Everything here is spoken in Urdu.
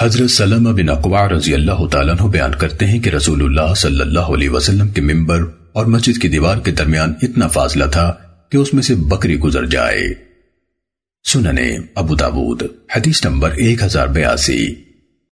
حضرت سلمہ بن اقوع رضی اللہ تعالیٰ عنہ بیان کرتے ہیں کہ رسول اللہ صلی اللہ علیہ وسلم کے ممبر اور مسجد کی دیوار کے درمیان اتنا فاصلہ تھا کہ اس میں سے بکری گزر جائے۔ سننے ابو داود، حدیث نمبر ایک ہزار بیاسی۔